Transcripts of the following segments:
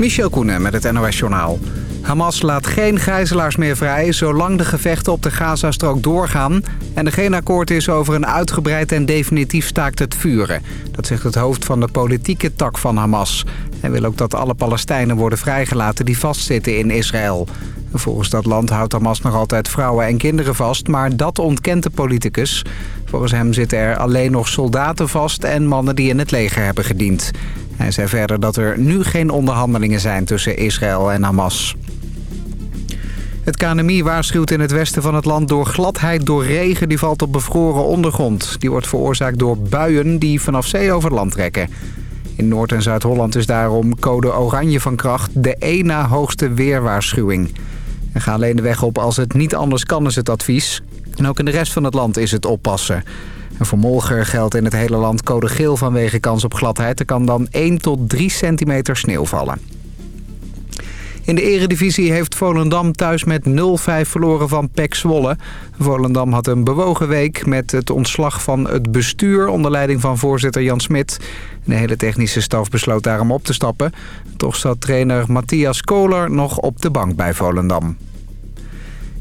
Michel Koenen met het NOS-journaal. Hamas laat geen gijzelaars meer vrij zolang de gevechten op de Gazastrook doorgaan... en er geen akkoord is over een uitgebreid en definitief staakt het vuren. Dat zegt het hoofd van de politieke tak van Hamas. Hij wil ook dat alle Palestijnen worden vrijgelaten die vastzitten in Israël. Volgens dat land houdt Hamas nog altijd vrouwen en kinderen vast... maar dat ontkent de politicus. Volgens hem zitten er alleen nog soldaten vast en mannen die in het leger hebben gediend. Hij zei verder dat er nu geen onderhandelingen zijn tussen Israël en Hamas. Het KNMI waarschuwt in het westen van het land door gladheid door regen die valt op bevroren ondergrond. Die wordt veroorzaakt door buien die vanaf zee over land trekken. In Noord- en Zuid-Holland is daarom code oranje van kracht de één na hoogste weerwaarschuwing. En ga alleen de weg op als het niet anders kan is het advies. En ook in de rest van het land is het oppassen. En voor Molger geldt in het hele land code geel vanwege kans op gladheid. Er kan dan 1 tot 3 centimeter sneeuw vallen. In de eredivisie heeft Volendam thuis met 0-5 verloren van PEC Zwolle. Volendam had een bewogen week met het ontslag van het bestuur... onder leiding van voorzitter Jan Smit. De hele technische staf besloot daarom op te stappen. Toch zat trainer Matthias Koler nog op de bank bij Volendam.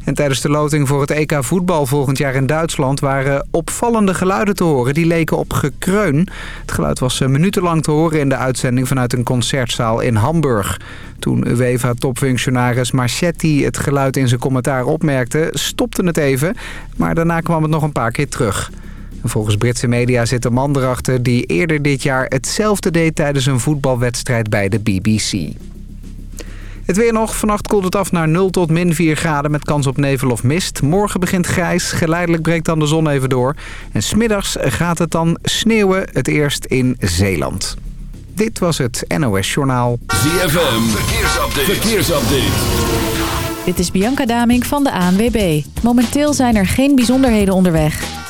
En tijdens de loting voor het EK voetbal volgend jaar in Duitsland... waren opvallende geluiden te horen. Die leken op gekreun. Het geluid was minutenlang te horen in de uitzending... vanuit een concertzaal in Hamburg. Toen UEFA-topfunctionaris Marchetti het geluid in zijn commentaar opmerkte... stopte het even, maar daarna kwam het nog een paar keer terug. Volgens Britse media zit een man erachter die eerder dit jaar hetzelfde deed... tijdens een voetbalwedstrijd bij de BBC. Het weer nog. Vannacht koelt het af naar 0 tot min 4 graden met kans op nevel of mist. Morgen begint grijs. Geleidelijk breekt dan de zon even door. En smiddags gaat het dan sneeuwen. Het eerst in Zeeland. Dit was het NOS Journaal. ZFM. Verkeersupdate. Verkeersupdate. Dit is Bianca Daming van de ANWB. Momenteel zijn er geen bijzonderheden onderweg.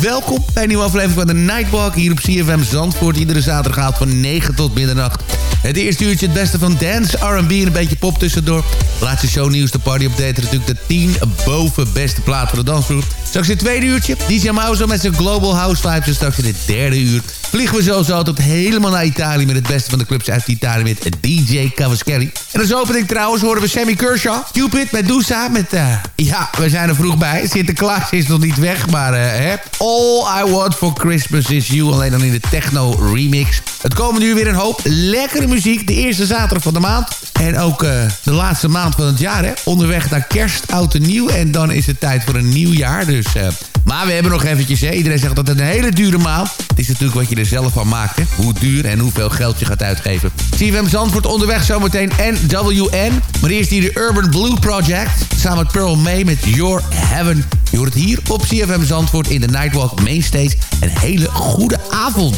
Welkom bij een nieuwe aflevering van de Nightwalk hier op CFM Zandvoort. Iedere zaterdagavond van 9 tot middernacht. Het eerste uurtje het beste van dance, R&B en een beetje pop tussendoor. Laatste shownieuws, de party update. Natuurlijk de 10 boven beste plaat voor de dansgroep. Straks in het tweede uurtje DJ Mauzo met zijn Global House Vibes. En straks in het derde uur vliegen we zo altijd helemaal naar Italië... met het beste van de clubs uit Italië met DJ Cavaschelli. En als opening trouwens horen we Sammy Kershaw. Cupid, Medusa, met... Uh, ja, we zijn er vroeg bij. Sinterklaas is nog niet weg, maar... Hè. All I Want For Christmas Is You. Alleen dan in de techno remix. Het komen nu weer een hoop lekkere muziek. De eerste zaterdag van de maand. En ook uh, de laatste maand van het jaar, hè. Onderweg naar kerst, oud en nieuw. En dan is het tijd voor een nieuw jaar. Dus, uh, maar we hebben nog eventjes, hè. Iedereen zegt dat het een hele dure maand. Het is natuurlijk wat je er zelf van maakt. Hoe duur en hoeveel geld je gaat uitgeven. CFM Zandvoort onderweg zometeen NWN. Maar eerst hier de Urban Blue Project. Samen met Pearl May met Your Heaven. Je hoort het hier op CFM Zandvoort in de Nightwalk Mainstage. Een hele goede avond.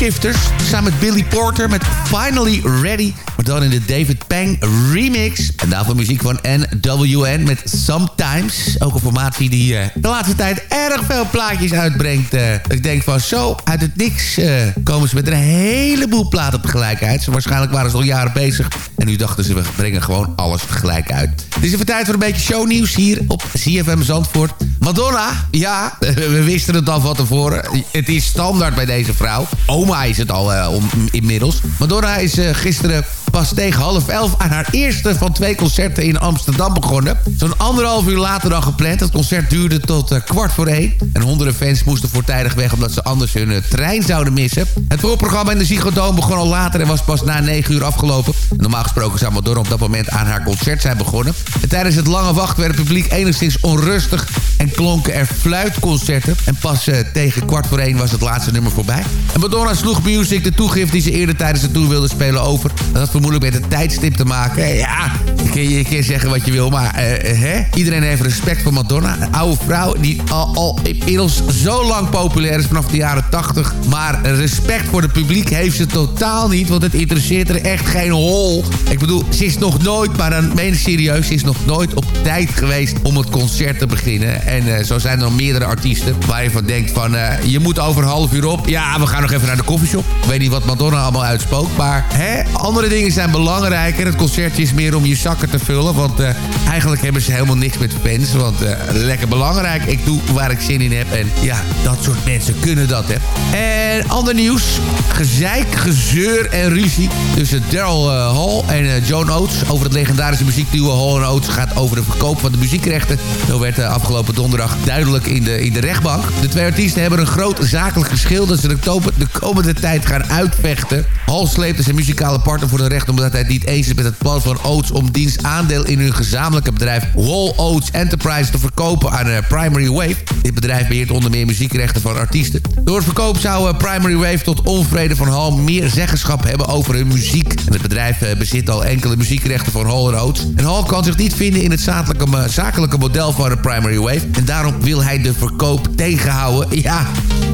Shapeshifters samen met Billy Porter met Finally Ready. Maar dan in de David Pang remix. En daarvoor muziek van NWN met Sometimes. Ook een formatie die uh, de laatste tijd erg veel plaatjes uitbrengt. Uh, ik denk van zo, uit het niks uh, komen ze met een heleboel platen tegelijkertijd. Ze waarschijnlijk waren ze al jaren bezig. En nu dachten ze, we brengen gewoon alles tegelijk uit. Het is even tijd voor een beetje shownieuws hier op CFM Zandvoort. Madonna, ja, we wisten het al van tevoren. Het is standaard bij deze vrouw. Oma is het al om, inmiddels. Madonna is uh, gisteren pas tegen half elf aan haar eerste van twee concerten in Amsterdam begonnen. Zo'n anderhalf uur later dan gepland. Het concert duurde tot uh, kwart voor één. En honderden fans moesten voortijdig weg omdat ze anders hun trein zouden missen. Het voorprogramma in de Ziggo begon al later en was pas na negen uur afgelopen. En normaal gesproken zou Madonna op dat moment aan haar concert zijn begonnen. En tijdens het lange wachten werd het publiek enigszins onrustig en klonken er fluitconcerten. En pas uh, tegen kwart voor één was het laatste nummer voorbij. En Madonna sloeg Music de toegift die ze eerder tijdens de tour wilde spelen over. Dat had vermoedelijk met het tijdstip te maken. Ja, je, kan- je kan zeggen wat je wil, maar eh, hè? iedereen heeft respect voor Madonna. Een oude vrouw die al, inmiddels zo lang populair is vanaf de jaren 80. Maar respect voor het publiek heeft ze totaal niet, want het interesseert er echt geen hol. Ik bedoel, ze is nog nooit, maar dan meen serieus, ze is nog nooit op tijd geweest om het concert te beginnen. En eh, zo zijn er nog meerdere artiesten waar je van denkt van, eh, je moet over een half uur op. Ja, we gaan nog even naar de koffieshop. Ik weet niet wat Madonna allemaal uitspookt, maar hè, andere dingen zijn belangrijker. Het concertje is meer om je zakken te vullen, want eh, eigenlijk hebben ze helemaal niks met fans. Want lekker belangrijk, ik doe waar ik zin in heb. En ja, dat soort mensen kunnen dat, hè. En ander nieuws, gezeik, gezeur en ruzie tussen Daryl eh, Hall en Joan Oates over het legendarische muziekduo Hall Oates gaat over de verkoop van de muziekrechten. Zo werd afgelopen donderdag duidelijk in de, in de rechtbank. De twee artiesten hebben een groot zakelijk geschil dat ze de, tope- de komende tijd gaan uitvechten. Hall sleepte zijn muzikale partner voor de recht omdat hij het niet eens is met het plan van Oates om diens aandeel in hun gezamenlijke bedrijf Wall Oates Enterprise te verkopen aan eh, Primary Wave. Dit bedrijf beheert onder meer muziekrechten van artiesten. Door het verkoop zou eh, Primary Wave tot onvrede van Hall meer zeggenschap hebben over hun muziek. Het bedrijf eh, bezit al enkele muziekrechten van Hall Oates. En Hall kan zich niet vinden in het zakelijke, zakelijke model van de Primary Wave. En daarom wil hij de verkoop tegenhouden. Ja,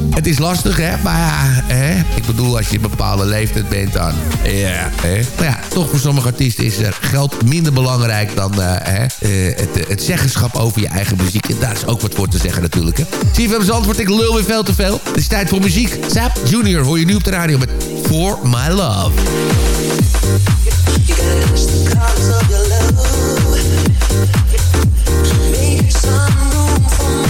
het is lastig, hè? Maar ja, hè? ik bedoel, als je een bepaalde leeftijd bent, dan... Ja, hè? Maar ja, toch voor sommige artiesten is er geld minder belangrijk dan eh, hè? eh, het, het zeggenschap over je eigen muziek. En daar is ook wat voor te zeggen natuurlijk, hè? Zie je antwoord, ik lul weer veel te veel. Het is tijd voor muziek. Sap Junior hoor je nu op de radio met For My Love. love.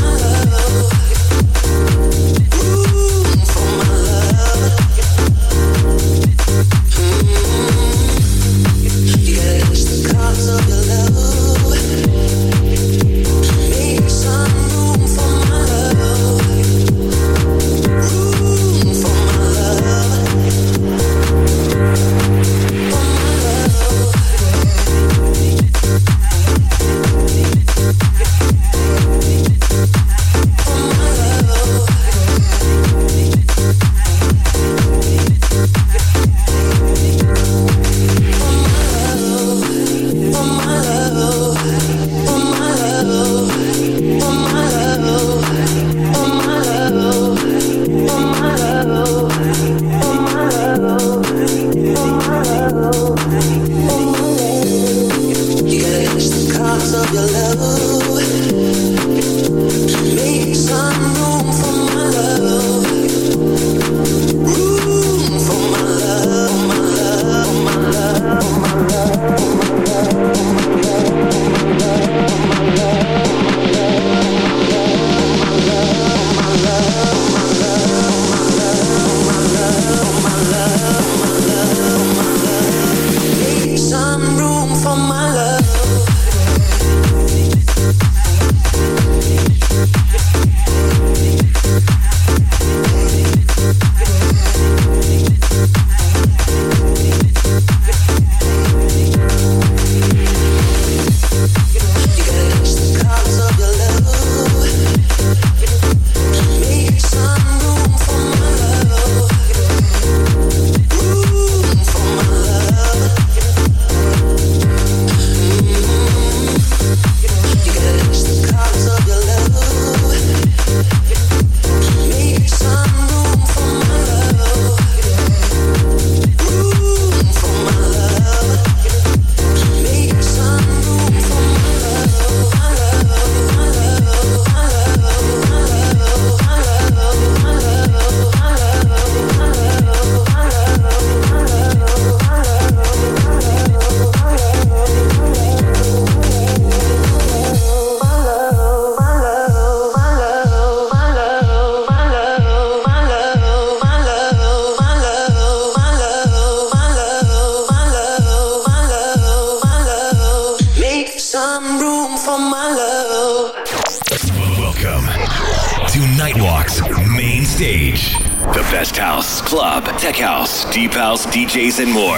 And more.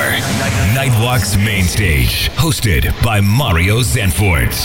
Nightwalk's main stage, hosted by Mario Zanfort.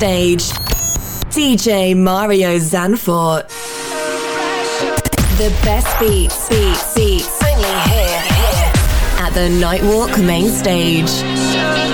Stage. DJ Mario Zanfort. The best beats, beats, beats. Only here, here. At the Nightwalk main stage.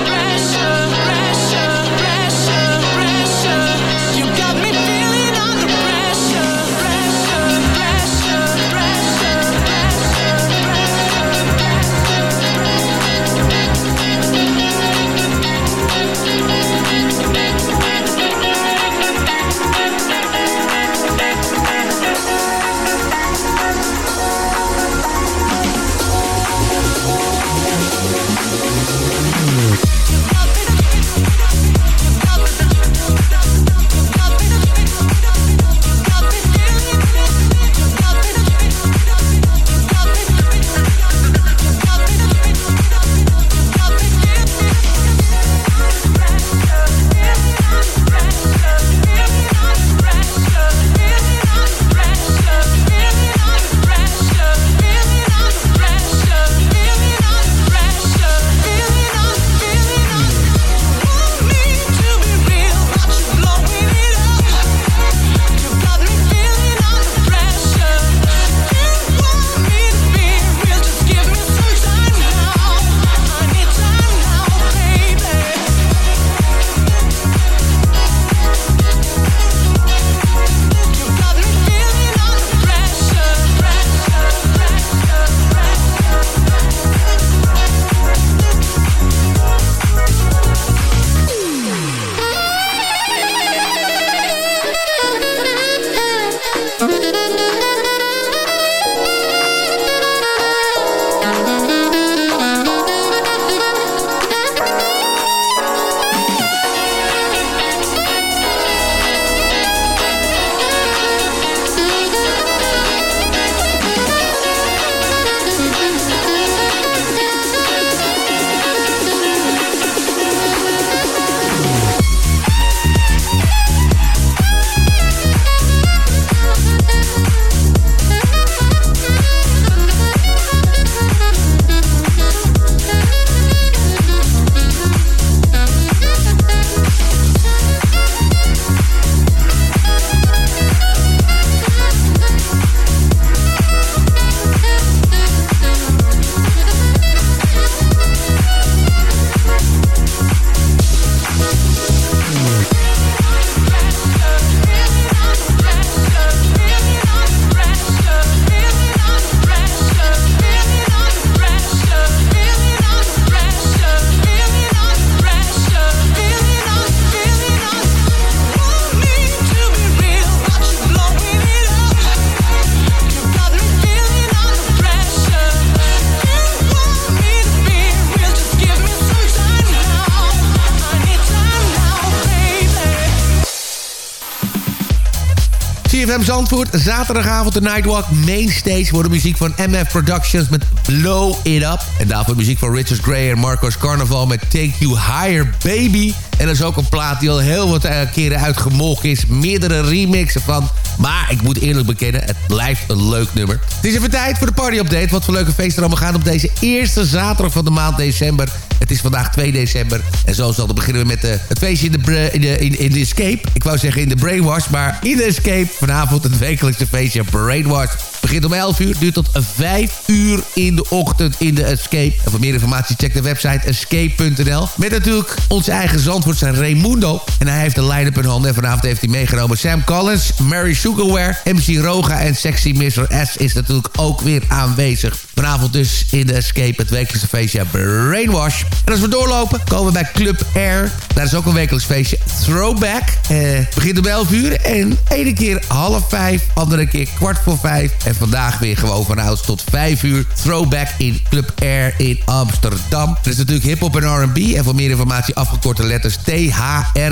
Zandvoort, zaterdagavond de Nightwalk Mainstage... voor de muziek van MF Productions met Blow It Up. En daarvoor muziek van Richard Gray en Marcos Carnaval met Take You Higher Baby. En dat is ook een plaat die al heel wat eh, keren uitgemolken is. Meerdere remixen van. Maar ik moet eerlijk bekennen, het blijft een leuk nummer. Het is even tijd voor de party-update. Wat voor leuke feesten er allemaal gaan op deze eerste zaterdag van de maand december. Het is vandaag 2 december. En zoals altijd beginnen we met uh, het feestje in de, in, de, in, in de Escape. Ik wou zeggen in de Brainwash, maar in de Escape. Vanavond het wekelijkse feestje Brainwash. Begint om 11 uur, duurt tot 5 uur in de ochtend in de Escape. En voor meer informatie check de website escape.nl. Met natuurlijk onze eigen Zandvoort zijn Raimundo. En hij heeft de line-up in handen. En vanavond heeft hij meegenomen Sam Collins, Mary Sugarware, MC Roga en Sexy Mr. S is natuurlijk ook weer aanwezig. Vanavond dus in de Escape, het wekelijkse feestje Brainwash. En als we doorlopen, komen we bij Club Air. Daar is ook een wekelijks feestje Throwback. Eh, begint om 11 uur en ene keer half vijf, andere keer kwart voor vijf. En vandaag weer gewoon van ouds tot 5 uur. Throwback in Club Air in Amsterdam. Er is natuurlijk hip-hop en RB. En voor meer informatie afgekorte letters THRWBCK.nl.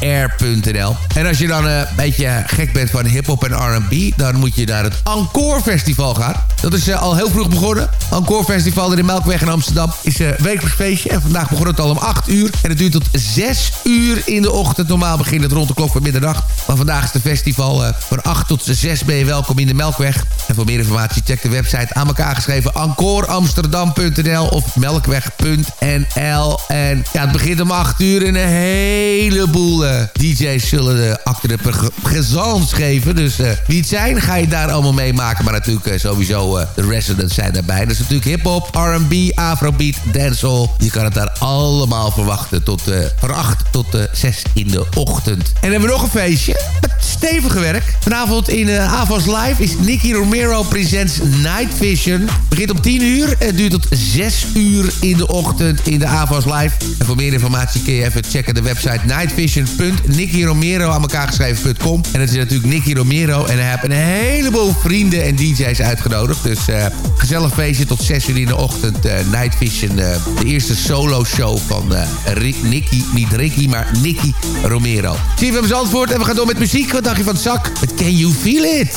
air.nl. En als je dan eh, een beetje gek bent van hip-hop en RB, dan moet je naar het Encore Festival gaan. Dat is eh, al heel vroeg begonnen. Encore Festival in de Melkweg in Amsterdam is een wekelijks feestje. En vandaag begon het al om 8 uur. En het duurt tot 6 uur in de ochtend. Normaal begint het rond de klok van middernacht. Maar vandaag is het festival eh, van 8 tot 6 ben je welkom in de Melkweg. En voor meer informatie check de website aan elkaar geschreven encoreamsterdam.nl of melkweg.nl. En ja, het begint om 8 uur en een heleboel eh, DJ's zullen de achter de gezans geven. Dus eh, wie het zijn, ga je daar allemaal meemaken. Maar natuurlijk sowieso de residents zijn daarbij. Dus natuurlijk hip-hop, RB, afrobeat, dancehall. Je kan het daar allemaal verwachten tot, eh, van 8 tot eh 6 in de ochtend. En hebben we nog een feestje met stevige werk. Vanavond in uh, Avos Live is Nicky Romero Presents Night Vision. Begint om 10 uur en duurt tot 6 uur in de ochtend in de Avos Live. En voor meer informatie kun je even checken de website nightvision.nickyromero aan elkaar geschreven.com. En dat is natuurlijk Nicky Romero. En hij heeft een heleboel vrienden en DJ's uitgenodigd. Dus eh gezellig feestje tot 6 uur in de ochtend. Eh, Night Vision, eh, de eerste solo show van eh Rick, Nicky, niet Ricky, maar Nicky Romero. Van Zandvoort en we gaan door met muziek. Wat dacht je van het zak? Met Can You Feel It?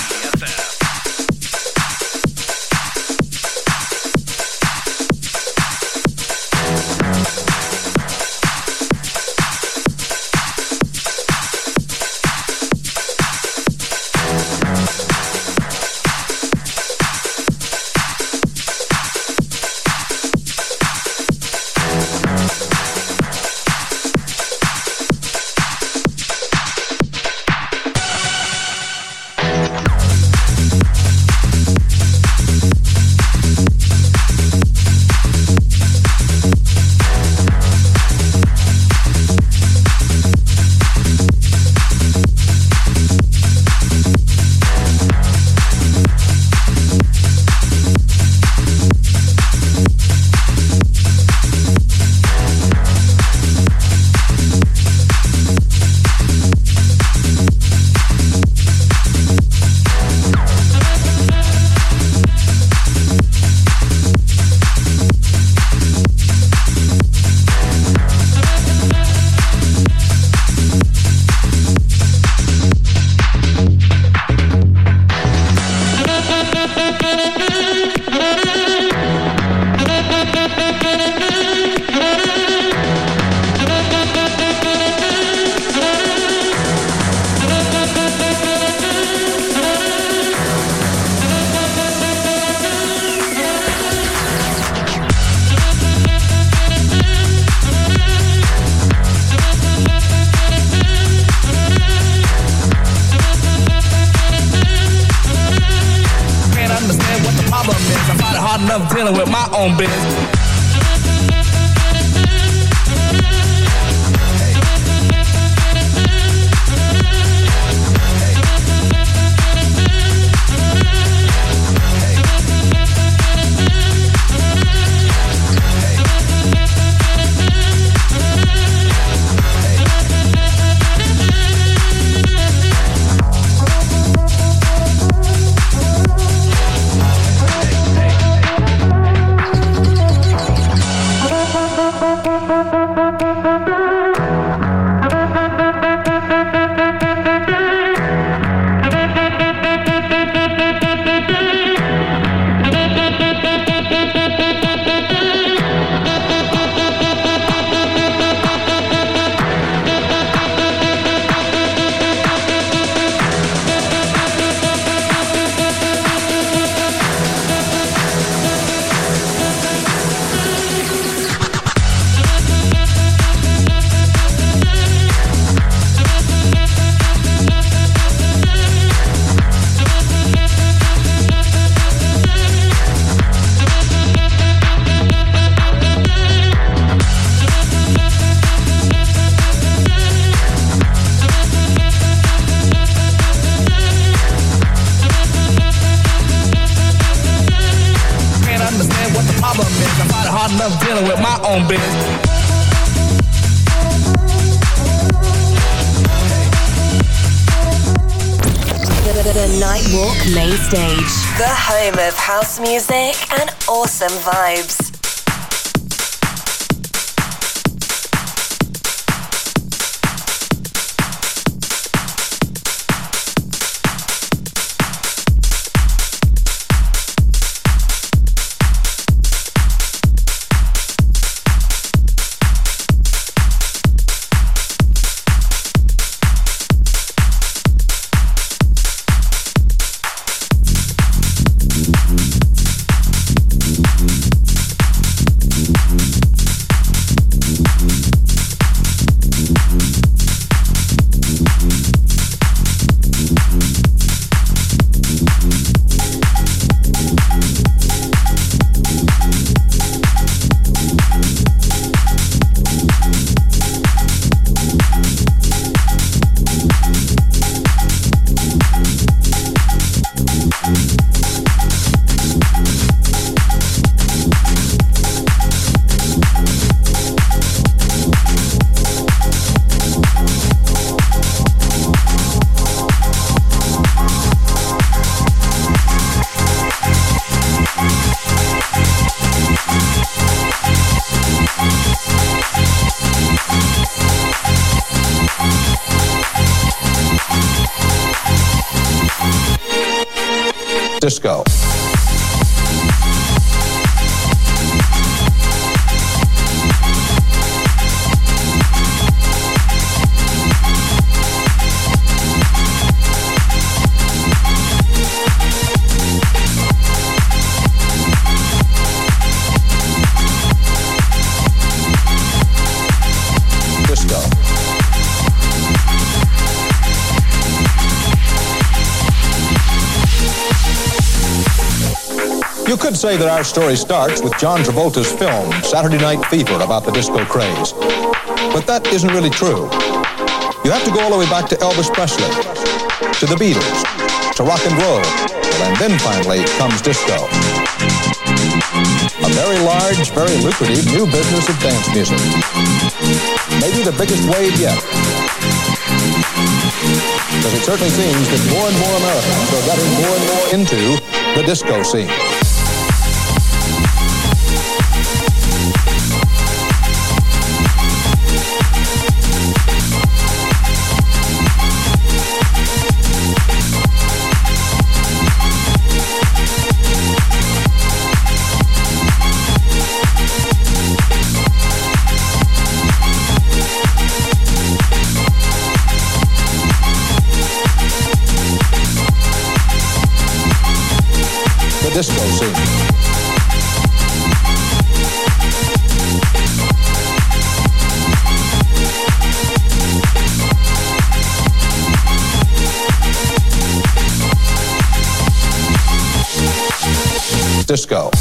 love dealing with my own business. You could say that our story starts with John Travolta's film, Saturday Night Fever, about the disco craze. But that isn't really true. You have to go all the way back to Elvis Presley, to the Beatles, to rock and roll, and then finally comes disco. A very large, very lucrative new business of dance music. Maybe the biggest wave yet. Because it certainly seems that more and more Americans are getting more and more into the disco scene. Disco.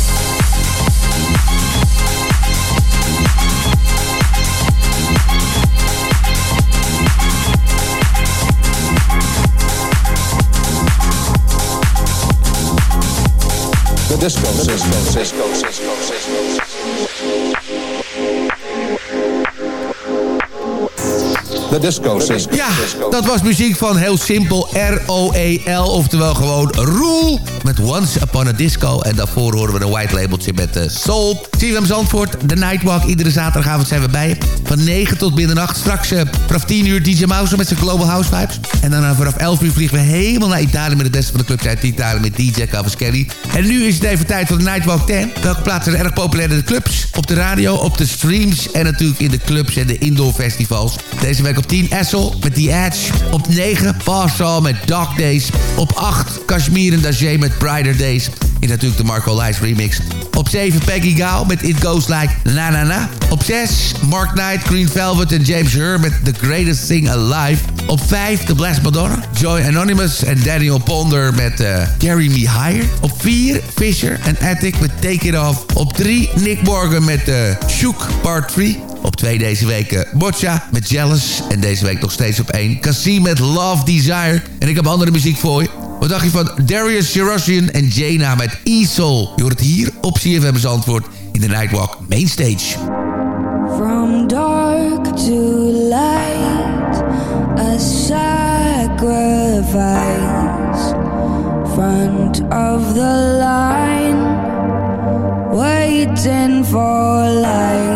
Disco system. Cisco, Cisco, Cisco, The disco. Ja, dat was muziek van heel simpel R-O-E-L, oftewel gewoon Roel. Met Once Upon a Disco. En daarvoor horen we een white labeltje met uh, Soul. CFM Zandvoort, de Nightwalk. Iedere zaterdagavond zijn we bij. Van 9 tot middernacht. Straks uh, vanaf 10 uur DJ Mouse met zijn Global House Vibes. En uh, vanaf 11 uur vliegen we helemaal naar Italië... met het beste van de clubs uit Italië met DJ Cavaschelli. En nu is het even tijd voor de Nightwalk 10. Welke plaatsen zijn erg populair in de clubs? Op de radio, op de streams en natuurlijk in de clubs en de indoor festivals. Deze week op 10 Essel met The Edge. Op 9 Parsal met Dark Days. Op 8 Kashmir en Dajé met Brighter Days. In natuurlijk de Marco Lies remix. Op 7 Peggy Gao met It Goes Like Na Na Na. Op 6 Mark Knight, Green Velvet en James Hur met The Greatest Thing Alive. Op 5 The Blessed Madonna, Joy Anonymous en Daniel Ponder met uh, Carry Me Higher. Op 4 Fisher en Attic met Take It Off. Op 3 Nick Morgan met uh, Shook Part 3. Op 2 deze week uh, Boccia met Jealous. En deze week nog steeds op 1 Cassie met Love Desire. En ik heb andere muziek voor je. Wat dacht je van Darius Sharosian en Jaina met E-Soul? Je hoort het hier op CFM's antwoord in de Nightwalk Mainstage. From dark to light, a sacrifice. Front of the line, waiting for life.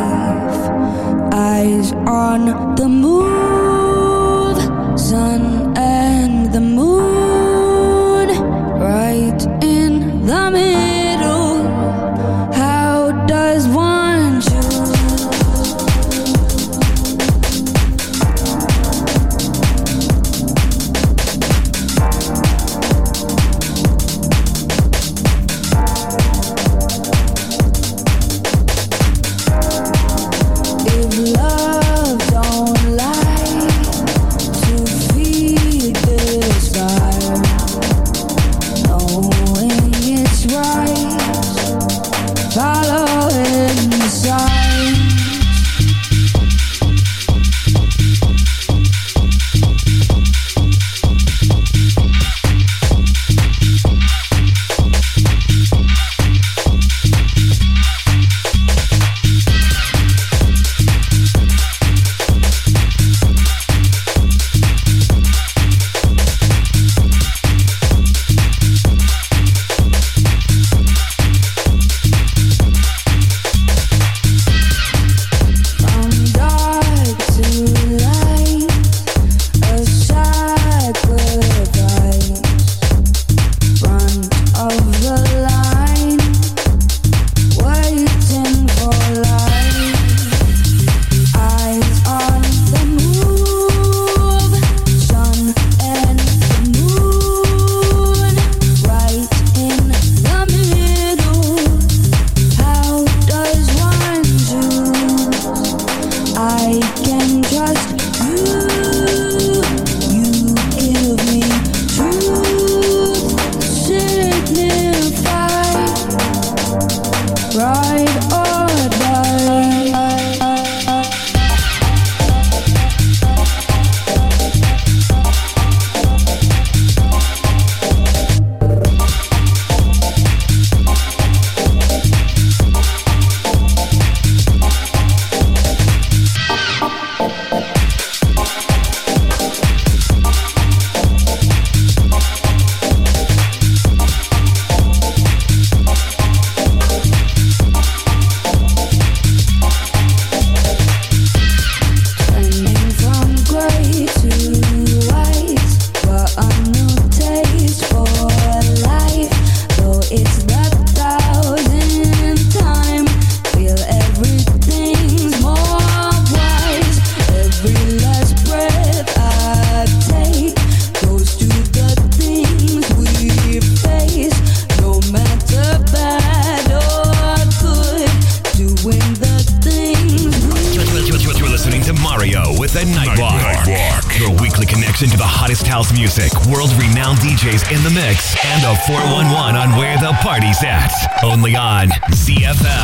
In the mix, and a 411 on where the party's at. Only on CFM.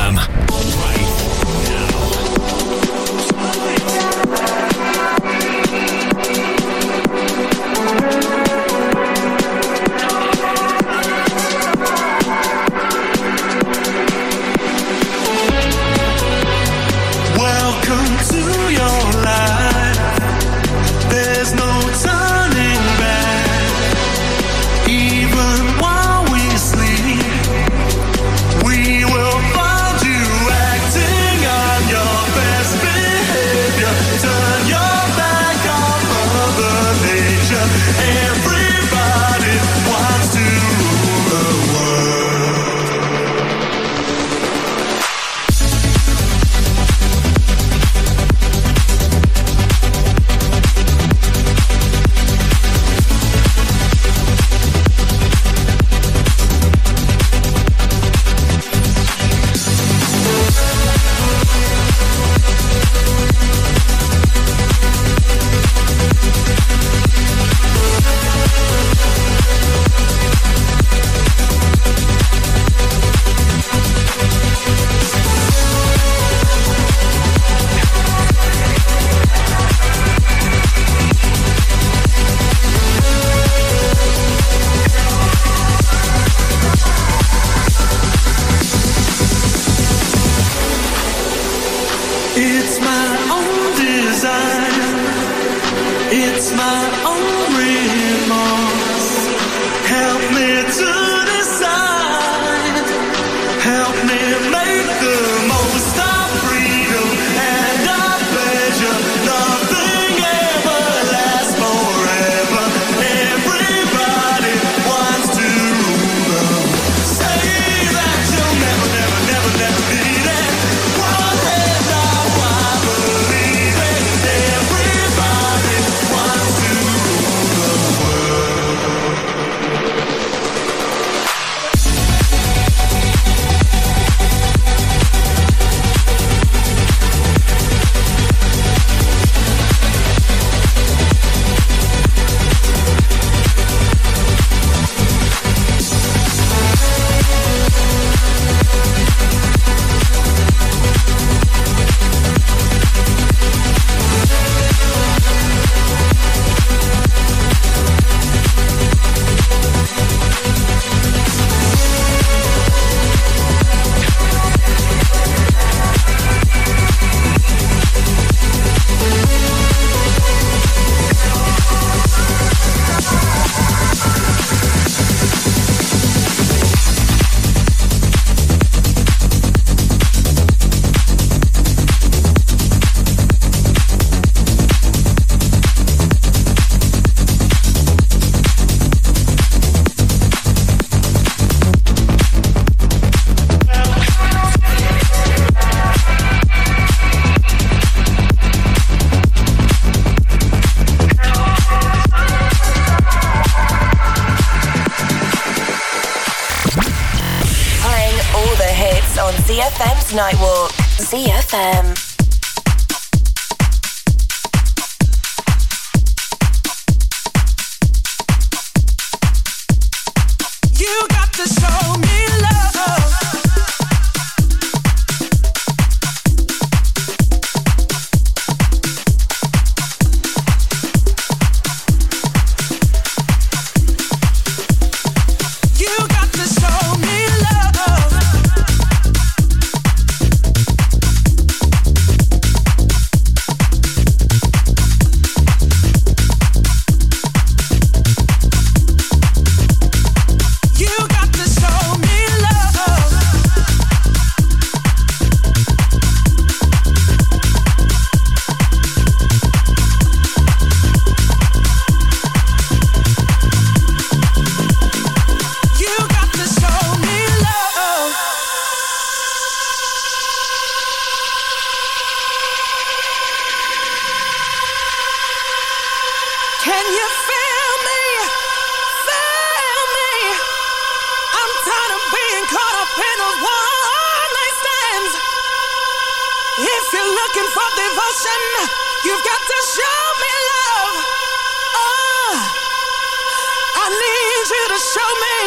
need you to show me.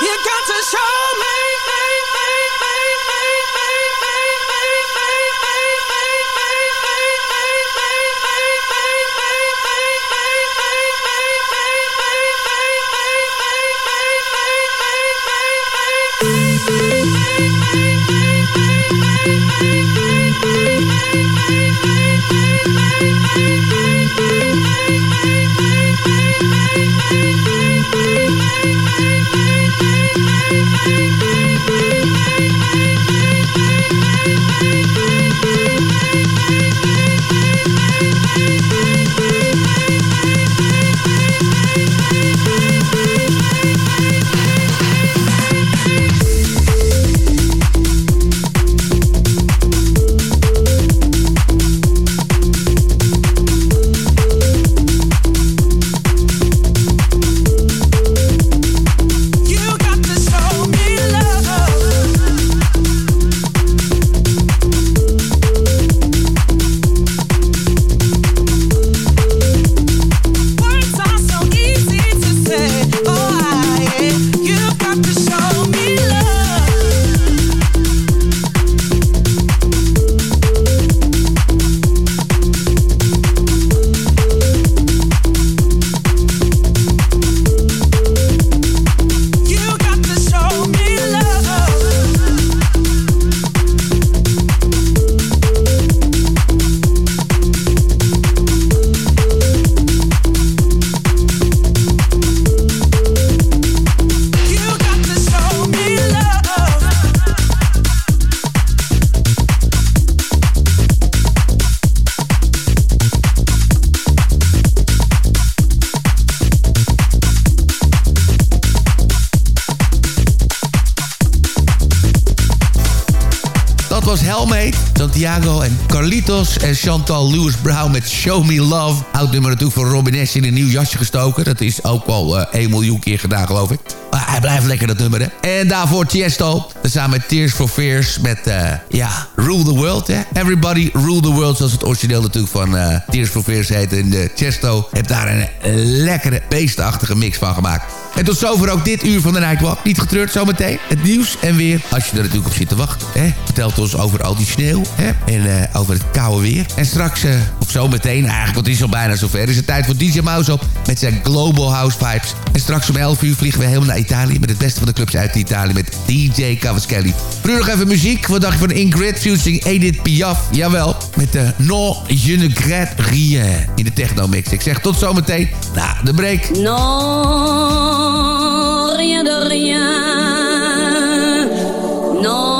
You got to show me, me, me, me, me, me, me, me. Helmate, Santiago en Carlitos en Chantal Lewis Brown met Show Me Love. Oud nummer natuurlijk van Robin S. in een nieuw jasje gestoken. Dat is ook al eh 1 miljoen keer gedaan geloof ik. Maar hij blijft lekker dat nummer. En daarvoor Tiesto, samen met Tears for Fears met, eh, ja, Rule the World hè. Everybody Rule the World, zoals het origineel natuurlijk van eh, Tears for Fears heet. En uh, Tiesto heeft daar een eh, lekkere, beestachtige mix van gemaakt. En tot zover ook dit uur van de Nightwalk. Niet getreurd zometeen. Het nieuws en weer. Als je er natuurlijk op zit te wachten. Hè? Vertelt ons over al die sneeuw. Hè? En eh, over het koude weer. En straks, eh, of zometeen eigenlijk, want het is al bijna zover. Is het tijd voor DJ Mouse op met zijn Global House Vibes. En straks om 11 uur vliegen we helemaal naar Italië. Met het beste van de clubs uit Italië. Met DJ Cavaschelli. Nu nog even muziek. Wat dacht je van Ingrid featuring Edith Piaf? Jawel. Met de No Je ne regrette rien. In de techno mix. Ik zeg tot zometeen. Na de break. Non, rien de rien. Non,